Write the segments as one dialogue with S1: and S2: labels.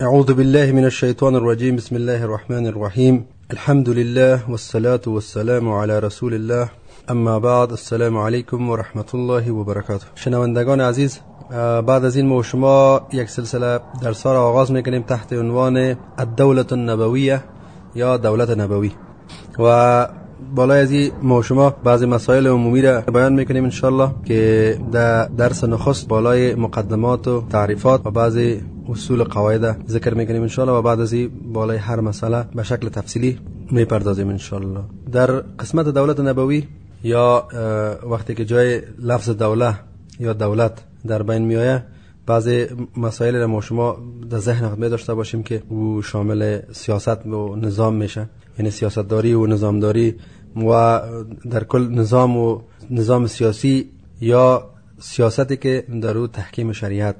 S1: أعوذ بالله من الشیطان الرجیم بسم الله الرحمن الرحیم الحمد لله والصلاة والسلام على رسول الله. أما بعد السلام علیکم و رحمت الله و برکاته شنوندگان عزیز بعد از این ما شما یک سلسله درس را آغاز میکنیم تحت عنوان الدولت النبویه یا دولت نبوی. و بالای از ما شما بعضی مسائل عمومی را بیان می‌کنیم انشالله که در درس نخست بالای مقدمات و تعریفات و بعضی اصول قواعد ذکر می‌کنیم انشالله و بعد از این بالای هر مسئله به شکل تفصیلی می‌پردازیم انشالله در قسمت دولت نبوی یا وقتی که جای لفظ دوله یا دولت در بین میآید بعضی مسائل را ما شما در ذهن می داشته باشیم که او شامل سیاست و نظام میشه. یعنی سیاستداری و نظامداری و در کل نظام و نظام سیاسی یا سیاستی که در او تحکیم شریعت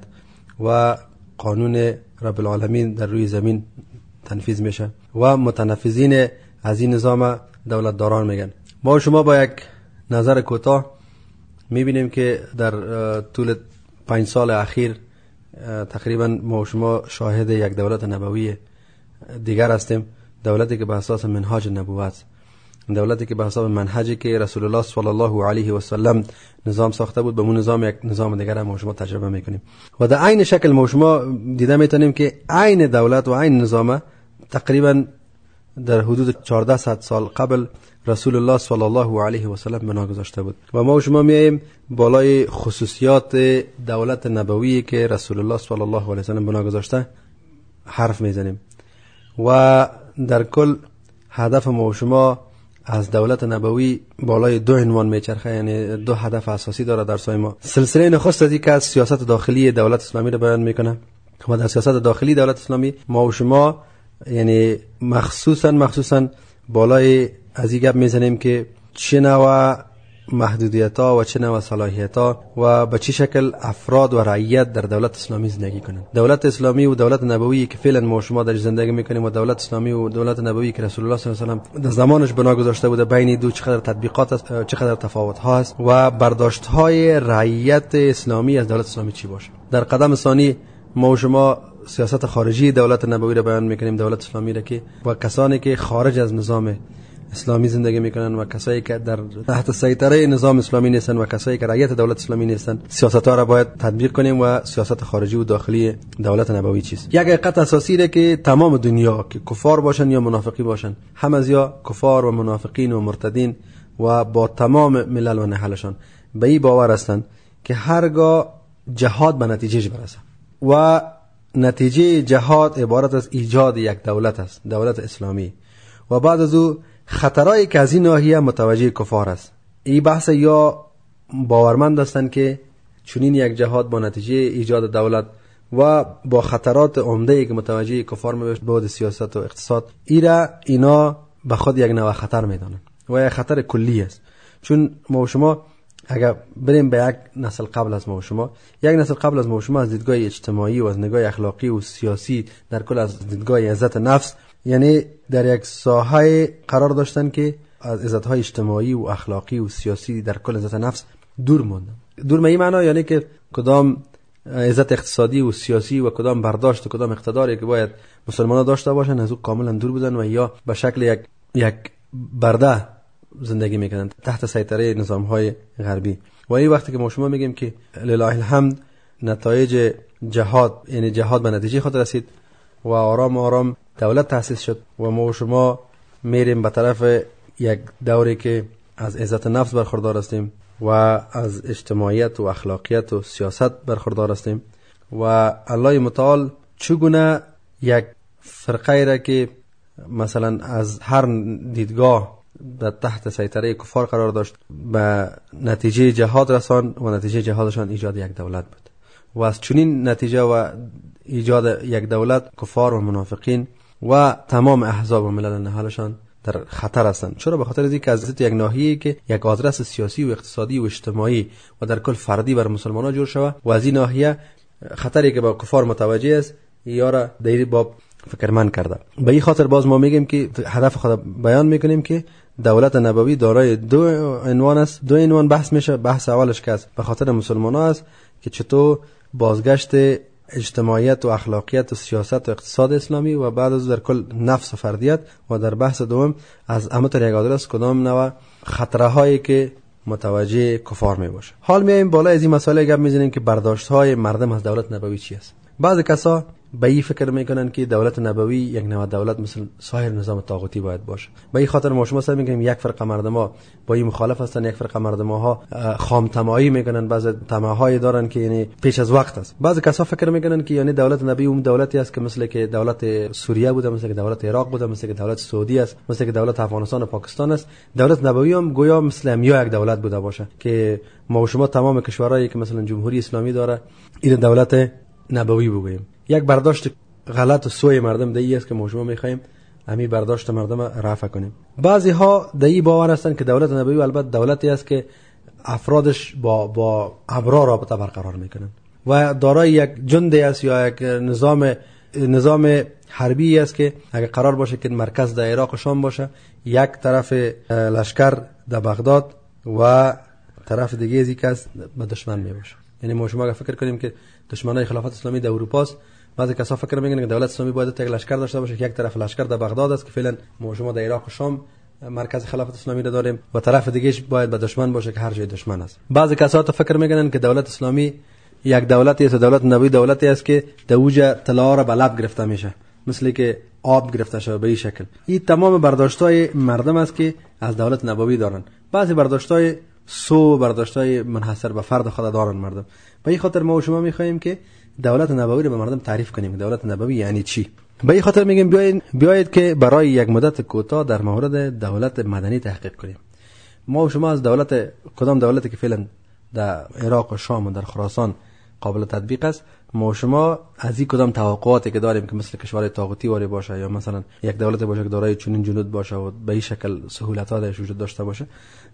S1: و قانون رب العالمین در روی زمین تنفیذ میشه و متنفذین از این نظام دولتداران میگن. ما شما با یک نظر کوتاه می‌بینیم که در طول پنج سال اخیر تقریبا ما شما شاهد یک دولت نبوی دیگر هستیم. دولتی که به اساس منهاج نبوت دولتی که به حساب منهجی که رسول الله صلی الله علیه و سلم نظام ساخته بود به اون نظام یک نظام دیگر ما شما تجربه می‌کنیم. و در عین شکل ما شما دیده می‌تونیم که عین دولت و عین نظام تقریبا در حدود 14 سال قبل رسول الله صلی الله علیه و سلم بنا گذاشته بود. و ما شما میایم بالای خصوصیات دولت نبوی که رسول الله صلی الله علیه و سلم بنا گذاشته حرف می‌زنیم. و در کل هدف ما شما از دولت نبوی بالای دو عنوان میچرخه یعنی دو هدف اساسی داره در سای ما. سلسله نخست از که از سیاست داخلی دولت اسلامی رو بیان می‌کنه. و در سیاست داخلی دولت اسلامی ما و شما یعنی مخصوصا مخصوصا بالای از این گپ می‌زنیم که چه نوع محدودیت ها و چه نوع صلاحیت و به چه شکل افراد و رعیت در دولت اسلامی زندگی کنند. دولت اسلامی و دولت نبوی که فعلا ما شما در زندگی می‌کنیم و دولت اسلامی و دولت نبوی که رسول الله صلی الله علیه و سلم در زمانش بنا گذاشته بوده بین دو چقدر تطبیقات است چقدر تفاوت ها است و برداشت های رعیت اسلامی از دولت اسلامی چی باشه؟ در قدم ثانی ما شما سیاست خارجی دولت نبوی را بیان می‌کنیم دولت اسلامی را که و کسانی که خارج از نظام اسلامی زندگی می‌کنن و کسایی که در تحت سیطره نظام اسلامی نیستن و کسایی که رعیت دولت اسلامی نیستن سیاست ها را باید تطبیق کنیم و سیاست خارجی و داخلی دولت نبوی چیست؟ یک حقیقت اساسی که تمام دنیا که کفار باشن یا منافقی باشن هم از یا کفار و منافقین و مرتدین و با تمام ملل و نهلشان به این باور هستند که هرگاه جهاد به نتیجه برسه و نتیجه جهاد عبارت از ایجاد یک دولت است دولت اسلامی. و بعد از او خطرهایی که از این ناحیه متوجه کفار است. این بحث یا باورمند هستند که چنین یک جهاد با نتیجه ایجاد دولت و با خطرات عمده ای که متوجه کفار میشه بود سیاست و اقتصاد ایرا اینا به خود یک نوع خطر می‌دانند و یک خطر کلی است. چون ما شما اگر بریم به یک نسل قبل از ما و شما یک نسل قبل از ما و شما از دیدگاه اجتماعی و از نگاه اخلاقی و سیاسی در کل از دیدگاه عزت نفس یعنی در یک ساحه قرار داشتن که از عزت های اجتماعی و اخلاقی و سیاسی در کل عزت نفس دور موندن. دور به معنا یعنی که کدام عزت اقتصادی و سیاسی و کدام برداشت و کدام اقتداری که باید مسلمان داشته باشن از او کاملا دور بودن و یا به شکل یک یک برده زندگی می‌کنند تحت سیطره نظام های غربی. و این وقتی که ما شما میگیم که لله الحمد نتایج جهاد یعنی جهاد به نتیجه خود رسید و آرام آرام دولت تأسیس شد و ما و شما میریم به طرف یک دوری که از عزت نفس برخوردار هستیم و از اجتماعیت و اخلاقیت و سیاست برخوردار هستیم. و الله متعال چگونه یک فرقه را که مثلا از هر دیدگاه در تحت سیطره کفار قرار داشت به نتیجه جهاد رسان و نتیجه جهادشان ایجاد یک دولت بود. و از چنین نتیجه و ایجاد یک دولت کفار و منافقین و تمام احزاب و ملل نهالشان در خطر هستند. چرا؟ به خاطر اینکه از یک ناحیه که یک آدرس سیاسی و اقتصادی و اجتماعی و در کل فردی بر مسلمان جور شود و از این ناحیه خطری که با کفار متوجه است یارا در باب فکرمند کرده. به این خاطر باز ما میگیم که هدف خود بیان می‌کنیم که دولت نبوی دارای دو عنوان است. دو عنوان بحث میشه بحث اولش که است به خاطر مسلمان است که چطور بازگشت اجتماعیت و اخلاقیت و سیاست و اقتصاد اسلامی و بعد از در کل نفس و فردیت و در بحث دوم از امت یک است کدام نوع خطره هایی که متوجه کفار می باشه. حال میایم بالا از این مسئله گپ می‌زنیم که برداشت های مردم از دولت نبوی چی است. بعض کسا به این فکر می‌کنن که دولت نبوی یک نوع دولت مثل سایر نظام طاغوتی باید باشه. به این خاطر ما شما سر میگیم یک فرق مردم ها با این مخالف هستن یک فرق مردم ها خام تمایی می‌کنن. بعض های دارن که یعنی پیش از وقت است. بعض کسا فکر می‌کنن که یعنی دولت نبی اون دولتی است که مثل که دولت سوریه بوده مثل که دولت عراق بوده مثل که دولت سعودی است مثل که دولت افغانستان و پاکستان است. دولت نبوی هم گویا مثل یا یک دولت بوده باشه که ما شما تمام کشورهایی که مثلا جمهوری اسلامی داره این دولت نبوی بگوییم. یک برداشت غلط و سوی مردم دهی است که ما شما می‌خوایم امی برداشت مردم رفع کنیم. بعضی ها دهی باور هستند که دولت نبوی البته دولتی است که افرادش با با ابرار رابطه برقرار می‌کنن و دارای یک جندی است یا یک نظام نظام حربی است که اگر قرار باشه که مرکز در عراق و شام باشه یک طرف لشکر در بغداد و طرف دیگه از کس به دشمن می باشه یعنی ما شما فکر کنیم که دشمنای خلافت اسلامی در اروپا است بعضی کسا فکر می‌کنن که دولت اسلامی باید یک لشکر داشته باشه که یک طرف لشکر در بغداد است که فعلا ما شما در عراق و شام مرکز خلافت اسلامی را داریم و طرف دیگه باید به دشمن باشه که هر جای دشمن است. بعضی کسا تو فکر می‌کنن که دولت اسلامی یک دولتی است دولت نبوی دولتی است که دوجه طلا را به لب گرفته میشه مثل که آب گرفته شده به این شکل. این تمام برداشتای مردم است که از دولت نبوی دارن. بعضی برداشتای سو برداشتای منحصر به فرد خود دارن مردم. به این خاطر ما و شما می‌خواهیم که دولت نبوی رو به مردم تعریف کنیم. دولت نبوی یعنی چی؟ به این خاطر میگیم بیاید بیایید که برای یک مدت کوتاه در مورد دولت مدنی تحقیق کنیم. ما و شما از دولت کدام دولتی که فعلا در عراق و شام و در خراسان قابل تطبیق است ما و شما از این کدام توقعاتی که داریم که مثل کشور طاغوتی واری باشه یا مثلا یک دولت باشه که دارای چنین جنود باشه و به این شکل سهولت ها وجود داشته باشه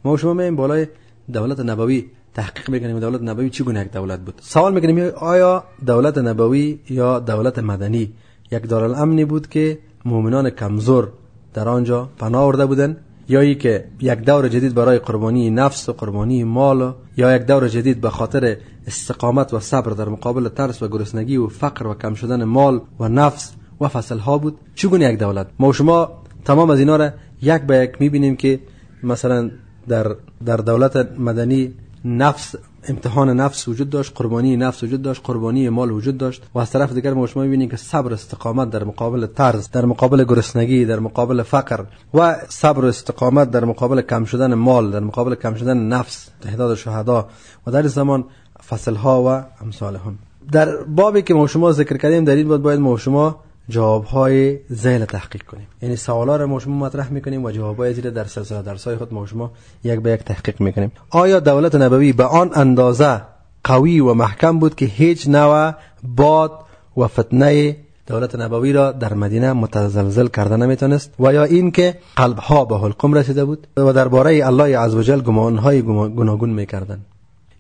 S1: ما و شما میایم بالای دولت نبوی تحقیق می‌کنیم دولت نبوی چگونه یک دولت بود؟ سوال می‌کنیم آیا دولت نبوی یا دولت مدنی یک دارالامنی بود که مؤمنان کمزور در آنجا پناه آورده بودند یا ای که یک دور جدید برای قربانی نفس و قربانی مال یا یک دور جدید به خاطر استقامت و صبر در مقابل ترس و گرسنگی و فقر و کم شدن مال و نفس و فصل ها بود چگونه یک دولت؟ ما شما تمام از اینا را یک به یک می‌بینیم که مثلا در در دولت مدنی نفس امتحان نفس وجود داشت قربانی نفس وجود داشت قربانی مال وجود داشت و از طرف دیگر ما شما می‌بینید که صبر استقامت در مقابل ترس در مقابل گرسنگی در مقابل فقر و صبر و استقامت در مقابل کم شدن مال در مقابل کم شدن نفس تعداد شهدا و در زمان فصل ها و امثال هم در بابی که ما شما ذکر کردیم در این بود باید ما شما جوابهای زیل تحقیق کنیم. یعنی سوالا رو ما شما مطرح می‌کنیم و جوابهای زیر در سلسله درسای خود ما شما یک به یک تحقیق می‌کنیم. آیا دولت نبوی به آن اندازه قوی و محکم بود که هیچ نوع باد و فتنه دولت نبوی را در مدینه متزلزل کرده نمی‌تونست؟ و یا این که قلبها به حلقم رسیده بود و درباره الله عزوجل گمانهای گوناگون می‌کردن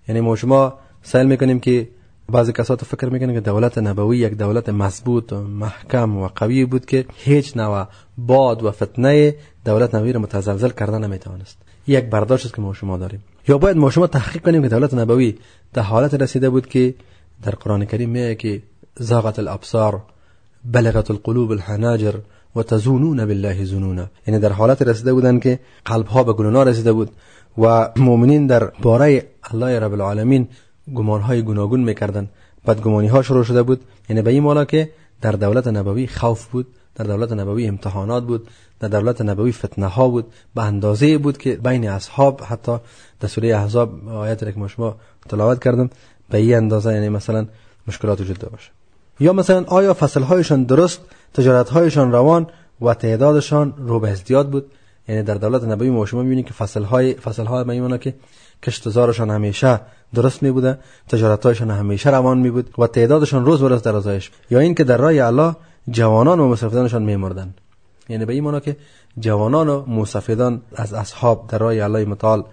S1: یعنی ما شما سعی می‌کنیم که بعضی کسات فکر می‌کنن که دولت نبوی یک دولت مضبوط و محکم و قوی بود که هیچ نوع باد و فتنه دولت نبوی را متزلزل کردن نمی‌توانست. یک برداشت است که ما شما داریم. یا باید ما شما تحقیق کنیم که دولت نبوی در حالت رسیده بود که در قرآن کریم میگه که زاغت الابصار بلغت القلوب الحناجر و تزونون بالله زنونا. یعنی در حالت رسیده بودن که قلب ها به گلونا رسیده بود و مؤمنین در باره الله رب العالمین گمان های گوناگون می‌کردن بدگمانی ها شروع شده بود. یعنی به این مانا که در دولت نبوی خوف بود در دولت نبوی امتحانات بود در دولت نبوی فتنه ها بود. به اندازه بود که بین اصحاب حتی در سوره احزاب آیت که شما تلاوت کردم به این اندازه یعنی مثلا مشکلات وجود باشه. یا مثلا آیا فصل هایشان درست تجارت هایشان روان و تعدادشان رو به ازدیاد بود؟ یعنی در دولت نبوی ما شما می‌بینید که فصل های فصل های که کشتزارشان همیشه درست می بوده تجارتهایشان همیشه روان می بود و تعدادشان روز به در ازایش یا اینکه در راه الله جوانان و مصفدانشان می یعنی به این معنا که جوانان و مصفدان از اصحاب در راه الله متعال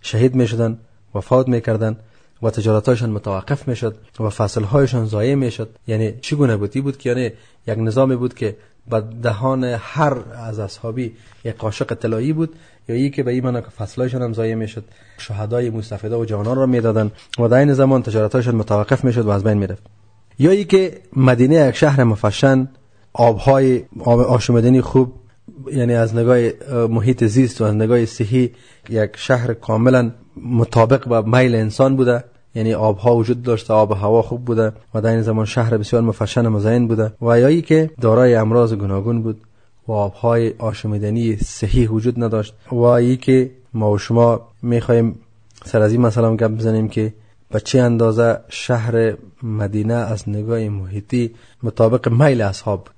S1: شهید می شدن وفات می کردن و تجارتهایشان متوقف می شد و فصلهایشان ضایع می شد یعنی چگونه بودی بود که یعنی یک نظامی بود که به دهان هر از اصحابی یک قاشق طلایی بود. یا ای که به این که فصلایشان هم ضایع می‌شد. شهدای مستفیده و جوانان را می‌دادن و در این زمان تجارتایشان متوقف می‌شد و از بین می‌رفت. یا ای که مدینه یک شهر مفشن آبهای آب آشامیدنی خوب یعنی از نگاه محیط زیست و از نگاه صحی یک شهر کاملا مطابق با میل انسان بوده. یعنی آبها وجود داشته آب و هوا خوب بوده و در این زمان شهر بسیار مفشن مزین بوده و یایی که دارای امراض گوناگون بود و آبهای آشامیدنی صحیح وجود نداشت و ای که ما و شما می‌خواهیم سر از این مثلا گپ بزنیم که به چه اندازه شهر مدینه از نگاه محیطی مطابق میل اصحاب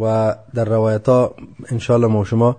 S1: و در روایت ها انشاءالله ما شما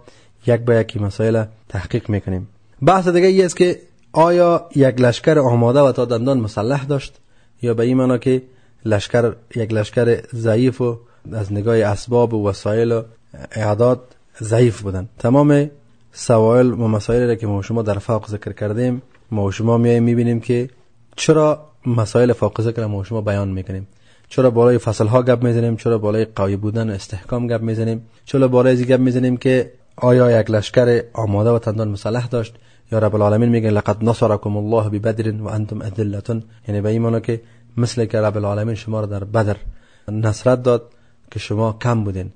S1: یک به یکی مسائل تحقیق می‌کنیم. بحث دیگه ای است که آیا یک لشکر آماده و تا دندان مسلح داشت؟ یا به این معنا که لشکر یک لشکر ضعیف و از نگاه اسباب و وسایل و اعداد ضعیف بودن. تمام سوائل و مسائل را که ما شما در فوق ذکر کردیم ما شما میاییم می‌بینیم که چرا مسائل فوق ذکر ما شما بیان می‌کنیم؟ چرا بالای فصل ها گپ می‌زنیم؟ چرا بالای قوی بودن و استحکام گپ می‌زنیم؟ چرا بالای گپ می‌زنیم که آیا یک لشکر آماده و تندان مسلح داشت؟ یا رب العالمین میگه لقد نصرکم الله ببدر و انتم ادلتون یعنی به این که مثل که رب العالمین شما در بدر نصرت داد که شما کم بودین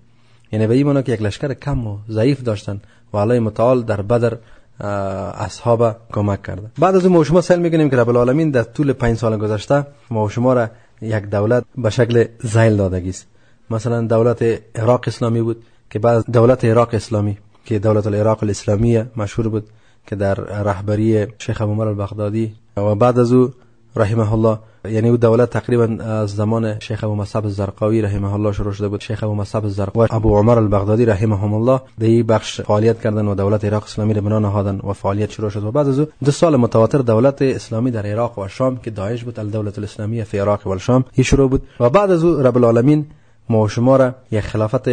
S1: یعنی به این که یک لشکر کم و ضعیف داشتن و الله متعال در بدر اصحاب کمک کرده بعد از اون ما شما سل می‌کنیم که رب العالمین در طول پنج سال گذشته ما شما را یک دولت به شکل زیل دادگی است مثلا دولت عراق اسلامی بود که بعد دولت عراق اسلامی که دولت العراق الاسلامی مشهور بود که در رهبری شیخ ابو البغدادی. و بعد از او رحمه الله یعنی او دولت تقریبا از زمان شیخ ابو مصعب الزرقاوی رحمه الله شروع شده بود. شیخ ابو مصعب الزرقاوی و ابو عمر البغدادی رحمهم الله در این بخش فعالیت کردن و دولت عراق اسلامی را بنا نهادن و فعالیت شروع شد. و بعد از او دو سال متواتر دولت اسلامی در عراق و شام که داعش بود الدوله الاسلامیه فی عراق و شام شروع بود. و بعد از او رب العالمین ما شما را یک خلافت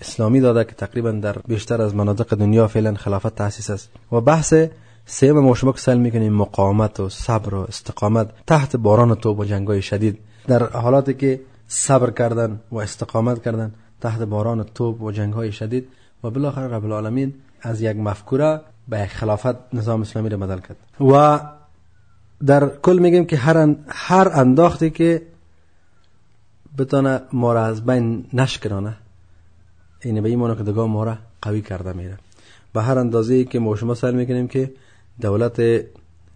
S1: اسلامی داده که تقریبا در بیشتر از مناطق دنیا فعلا خلافت تاسیس است. و بحث سیم ما شما که سل می‌کنیم مقاومت و صبر و استقامت تحت باران تو و جنگای شدید. در حالاتی که صبر کردن و استقامت کردن تحت باران توب و جنگ شدید و بالاخره رب العالمین از یک مفکوره به یک خلافت نظام اسلامی را بدل کرد. و در کل میگیم که هر, هر انداختی که بتانه ما را از بین نشکرانه این به این که دگاه ما را قوی کرده میره. به هر اندازه که ما شما سر می‌کنیم که دولت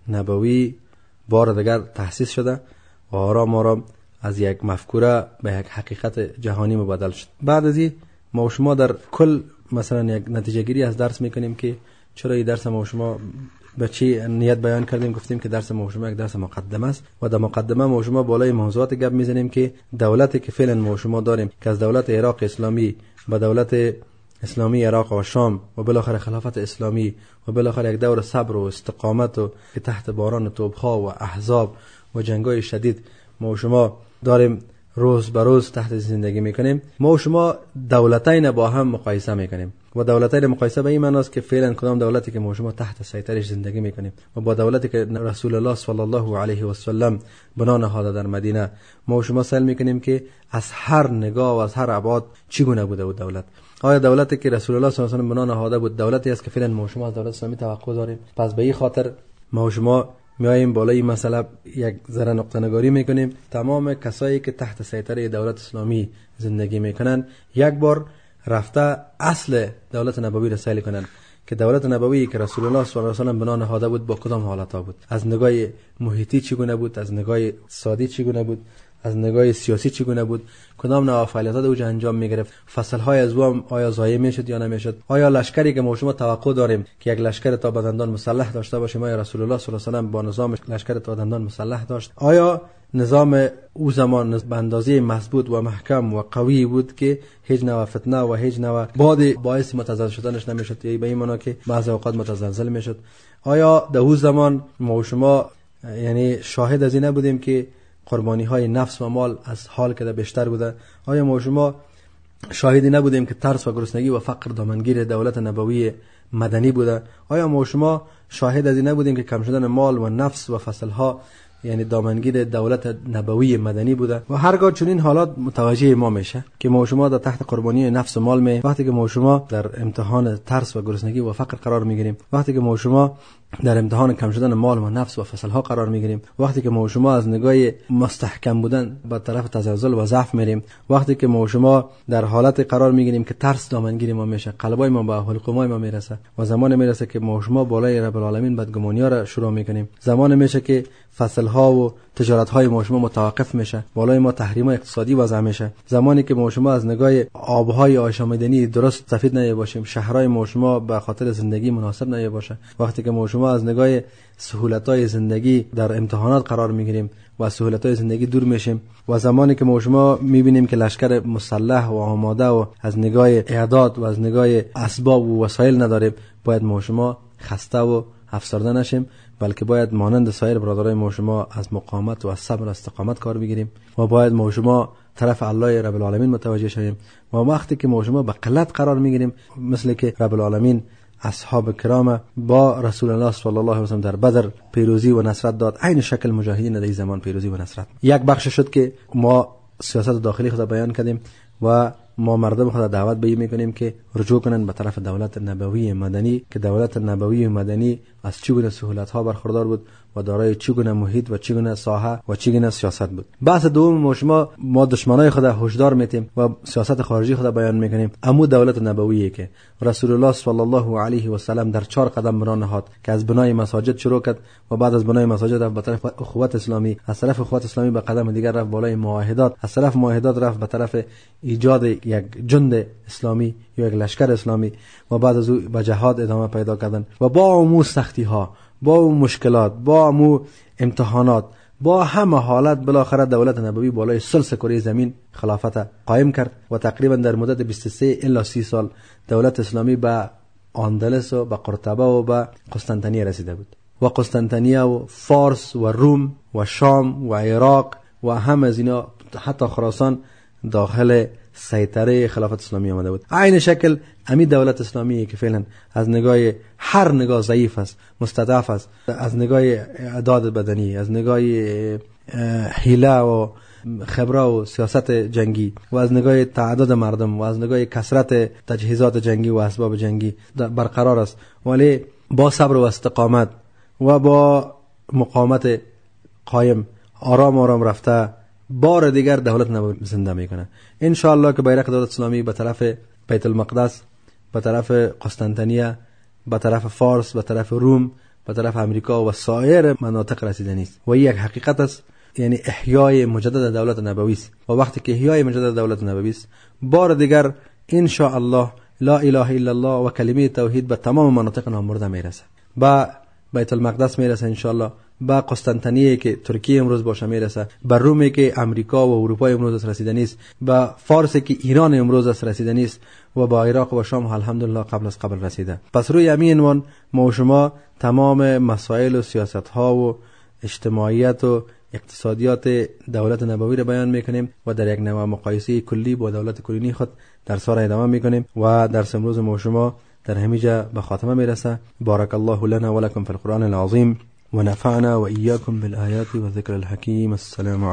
S1: نبوی بار دیگر تحسیس شده و آرام آرام از یک مفکوره به یک حقیقت جهانی مبادل شد. بعد از این ما شما در کل مثلا یک نتیجه گیری از درس می‌کنیم که چرا این درس ما شما به چی نیت بیان کردیم؟ گفتیم که درس ما شما یک درس مقدمه است و در مقدمه ما شما بالای موضوعات گپ می‌زنیم که دولتی که فعلا ما شما داریم که از دولت عراق اسلامی به دولت اسلامی عراق و شام و بالاخره خلافت اسلامی و بالاخره یک دور صبر و استقامت و تحت باران توبها و احزاب و جنگای شدید ما و شما داریم روز به روز تحت زندگی می‌کنیم. ما و شما دولتین با هم مقایسه می‌کنیم. و دولتین مقایسه به این معناست که فعلا کدام دولتی که ما شما تحت سیطرش زندگی می‌کنیم. و با دولتی که رسول الله صلی الله علیه و سلم بنا نهاده در مدینه ما و شما سل می‌کنیم که از هر نگاه و از هر ابعاد چگونه بوده بود دولت. آیا دولتی که رسول الله صلی الله علیه و بنا نهاده بود دولتی است که فعلا ما شما از دولت اسلامی توقع داریم؟ پس به این خاطر ما شما میاییم بالای مسئله یک ذره نقطه نگاری می‌کنیم. تمام کسایی که تحت سیطره دولت اسلامی زندگی می‌کنن یک بار رفته اصل دولت نبوی را سیل کنن که دولت نبوی که رسول الله صلی الله علیه و بنا نهاده بود با کدام حالت ها بود؟ از نگاه محیطی چگونه بود؟ از نگاه سادی چگونه بود؟ از نگاه سیاسی چگونه بود؟ کدام نوع فعالیتات اوج انجام می‌گرفت؟ فصل های از او آیا ضایع می‌شد یا نمی‌شد؟ آیا لشکری که ما شما توقع داریم که یک لشکر تا بدندان مسلح داشته باشیم آیا رسول الله صلی الله علیه و با نظام لشکر تا بدندان مسلح داشت؟ آیا نظام او زمان به اندازه مضبوط و محکم و قوی بود که هیچ نوع فتنه و هیچ نوع باد باعث متزلزل شدنش نمی‌شد؟ یا به این معنا که بعضی اوقات متزلزل می‌شد. آیا در او زمان ما شما یعنی شاهد از این نبودیم که قربانی های نفس و مال از حال که بیشتر بوده. آیا ما شما شاهدی نبودیم که ترس و گرسنگی و فقر دامنگیر دولت نبوی مدنی بوده؟ آیا ما شما شاهد از این نبودیم که کم شدن مال و نفس و فصل ها یعنی دامنگیر دولت نبوی مدنی بوده؟ و هرگاه چنین حالات متوجه ما میشه که ما شما در تحت قربانی نفس و مال می وقتی که ما شما در امتحان ترس و گرسنگی و فقر قرار می‌گیریم. وقتی که ما شما در امتحان کم شدن مال و نفس و فصل ها قرار می‌گیریم. وقتی که ما شما از نگاه مستحکم بودن به طرف تزلزل و ضعف میریم. وقتی که ما شما در حالت قرار می‌گیریم که ترس دامنگیری ما میشه قلبای ما به حلقومای ما می‌رسه و زمان می‌رسه که ما شما بالای رب العالمین بدگمانی ها را شروع می‌کنیم. زمان میشه که فصل ها و تجارت های ما شما متوقف میشه بالای ما تحریم اقتصادی وضع میشه. زمانی که ما شما از نگاه آبهای آشامیدنی درست سفید نمی باشیم شهرهای ما شما به خاطر زندگی مناسب نمی باشه وقتی که ما شما از نگاه سهولت های زندگی در امتحانات قرار می‌گیریم و سهولت های زندگی دور میشیم و زمانی که ما شما می‌بینیم که لشکر مسلح و آماده و از نگاه اعداد و از نگاه اسباب و وسایل نداریم باید ما شما خسته و افسرده نشیم بلکه باید مانند سایر برادرای ما شما از مقامت و از صبر استقامت کار بگیریم و باید ما شما طرف الله رب العالمین متوجه شویم. و وقتی که ما شما به قلت قرار می‌گیریم مثل که رب العالمین اصحاب کرام با رسول الله صلی الله علیه و در بدر پیروزی و نصرت داد. عین شکل مجاهدین در زمان پیروزی و نصرت. یک بخش شد که ما سیاست داخلی خود بیان کردیم و ما مردم خدا دعوت به می‌کنیم که رجوع کنن به طرف دولت نبوی مدنی که دولت نبوی مدنی از چگونه سهولت ها برخوردار بود. و دارای چگونه محیط و چگونه ساحه و چگونه سیاست بود. بحث دوم ما شما ما دشمنای خدا هشدار میتیم و سیاست خارجی خدا بیان می‌کنیم. امو دولت نبویی که رسول الله صلی الله علیه و سلم در چهار قدم بران نهاد که از بنای مساجد شروع کرد و بعد از بنای مساجد رفت به طرف اخوت اسلامی. از طرف اخوت اسلامی به قدم دیگر رفت بالای معاهدات. از طرف معاهدات رفت به طرف ایجاد یک جند اسلامی یا یک لشکر اسلامی و بعد از او به جهاد ادامه پیدا کردن. و با امو سختی ها با مشکلات با امتحانات با همه حالت بالاخره دولت نبوی بالای سلس کره زمین خلافت قائم کرد و تقریبا در مدت 23 الا 30 سال دولت اسلامی به اندلس و به قرطبه و به قسطنطنیه رسیده بود. و قسطنطنیه و فارس و روم و شام و عراق و همه از اینا حتی خراسان داخل سیطره خلافت اسلامی آمده بود. عین شکل امی دولت اسلامی که فعلا از نگاه هر نگاه ضعیف است مستضعف است از نگاه اعداد بدنی از نگاه حیله و خبره و سیاست جنگی و از نگاه تعداد مردم و از نگاه کسرت تجهیزات جنگی و اسباب جنگی برقرار است. ولی با صبر و استقامت و با مقامت قایم آرام آرام رفته بار دیگر دولت زنده می‌کنه. ان الله که بیرق دولت اسلامی به طرف بیت المقدس به طرف قسطنطنیه به طرف فارس به طرف روم به طرف امریکا و سایر مناطق رسیده نیست. و یک حقیقت است یعنی احیای مجدد دولت نبوی است. و وقتی که احیای مجدد دولت نبوی است بار دیگر ان الله لا اله الا الله و کلمه توحید به تمام مناطق نامرده می‌رسه. با بیت المقدس می‌رسه ان با قسطنطنیه که ترکیه امروز باشه می‌رسه به رومی که امریکا و اروپا امروز رسیده نیست به فارس که ایران امروز است رسیده نیست و با عراق و شام الحمدلله قبل از قبل رسیده. پس روی همین عنوان ما و شما تمام مسائل و سیاست ها و اجتماعیت و اقتصادیات دولت نبوی را بیان می‌کنیم و در یک نوع مقایسه کلی با دولت کلینی خود در سال ادامه می‌کنیم و در امروز ما شما در همینجا به خاتمه می‌رسه. بارک الله لنا ولكم في القرآن العظیم. ونفعنا وإياكم بالآيات والذكر الحكيم. السلام عليكم.